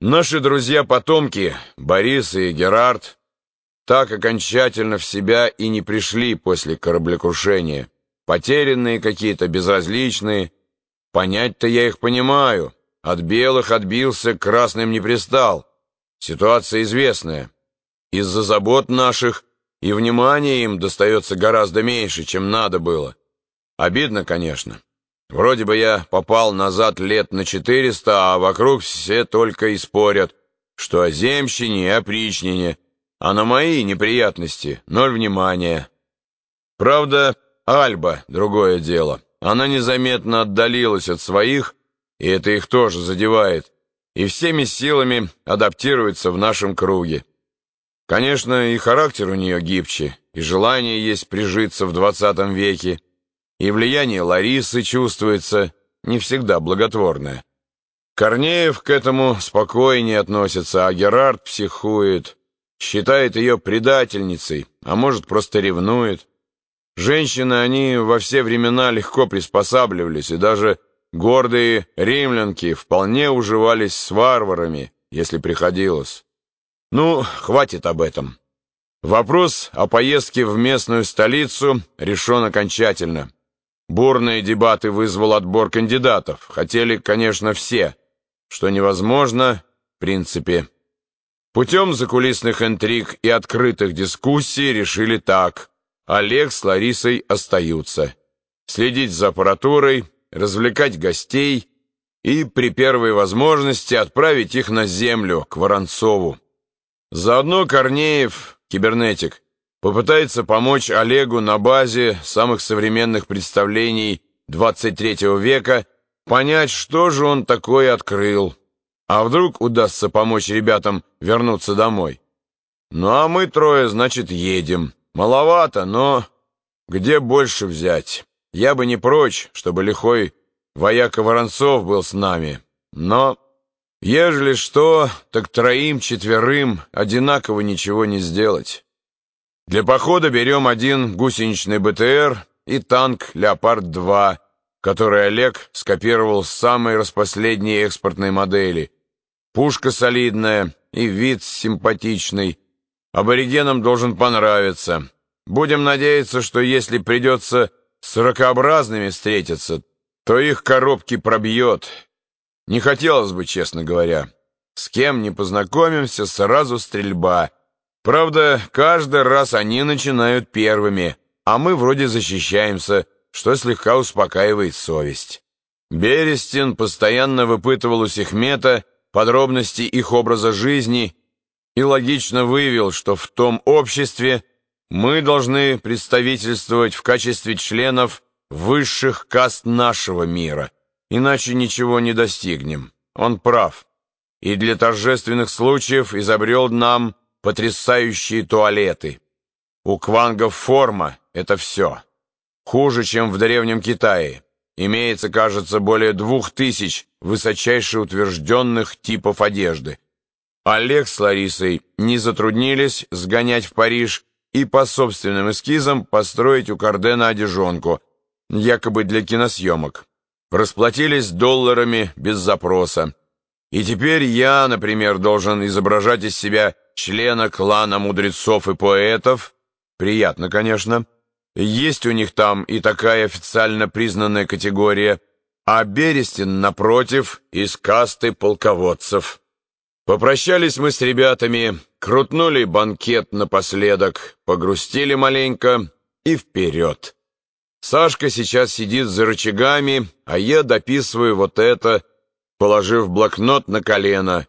Наши друзья-потомки, Борис и Герард, так окончательно в себя и не пришли после кораблекрушения. Потерянные какие-то, безразличные. Понять-то я их понимаю. От белых отбился, красным не пристал. Ситуация известная. Из-за забот наших и внимания им достается гораздо меньше, чем надо было. Обидно, конечно. Вроде бы я попал назад лет на четыреста, а вокруг все только и спорят, что о земщине и опричнине, а на мои неприятности ноль внимания. Правда, Альба — другое дело. Она незаметно отдалилась от своих, и это их тоже задевает, и всеми силами адаптируется в нашем круге. Конечно, и характер у нее гибче, и желание есть прижиться в двадцатом веке, и влияние Ларисы чувствуется не всегда благотворное. Корнеев к этому спокойнее относится, а Герард психует, считает ее предательницей, а может, просто ревнует. Женщины, они во все времена легко приспосабливались, и даже гордые римлянки вполне уживались с варварами, если приходилось. Ну, хватит об этом. Вопрос о поездке в местную столицу решен окончательно. Бурные дебаты вызвал отбор кандидатов. Хотели, конечно, все, что невозможно, в принципе. Путем закулисных интриг и открытых дискуссий решили так. Олег с Ларисой остаются. Следить за аппаратурой, развлекать гостей и при первой возможности отправить их на землю, к Воронцову. Заодно Корнеев, кибернетик, попытается помочь Олегу на базе самых современных представлений 23 века понять, что же он такое открыл. А вдруг удастся помочь ребятам вернуться домой? Ну а мы трое, значит, едем. Маловато, но где больше взять? Я бы не прочь, чтобы лихой вояка Воронцов был с нами, но... Ежели что, так троим-четверым одинаково ничего не сделать. Для похода берем один гусеничный БТР и танк «Леопард-2», который Олег скопировал с самой распоследней экспортной модели. Пушка солидная и вид симпатичный. Аборигенам должен понравиться. Будем надеяться, что если придется с ракообразными встретиться, то их коробки пробьет, не хотелось бы, честно говоря. С кем не познакомимся, сразу стрельба. Правда, каждый раз они начинают первыми, а мы вроде защищаемся, что слегка успокаивает совесть. Берестин постоянно выпытывал у Сехмета подробности их образа жизни и логично выявил, что в том обществе мы должны представительствовать в качестве членов высших каст нашего мира – иначе ничего не достигнем. Он прав. И для торжественных случаев изобрел нам потрясающие туалеты. У квангов форма — это все. Хуже, чем в Древнем Китае. Имеется, кажется, более двух тысяч высочайше утвержденных типов одежды. Олег с Ларисой не затруднились сгонять в Париж и по собственным эскизам построить у Кардена одежонку, якобы для киносъемок расплатились долларами без запроса. И теперь я, например, должен изображать из себя члена клана мудрецов и поэтов. Приятно, конечно. Есть у них там и такая официально признанная категория. А Берестин, напротив, из касты полководцев. Попрощались мы с ребятами, крутнули банкет напоследок, погрустили маленько и вперед. Сашка сейчас сидит за рычагами, а я дописываю вот это, положив блокнот на колено.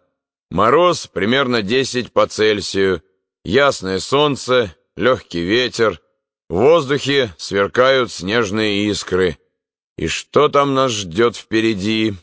Мороз примерно 10 по Цельсию, ясное солнце, легкий ветер, в воздухе сверкают снежные искры. И что там нас ждет впереди?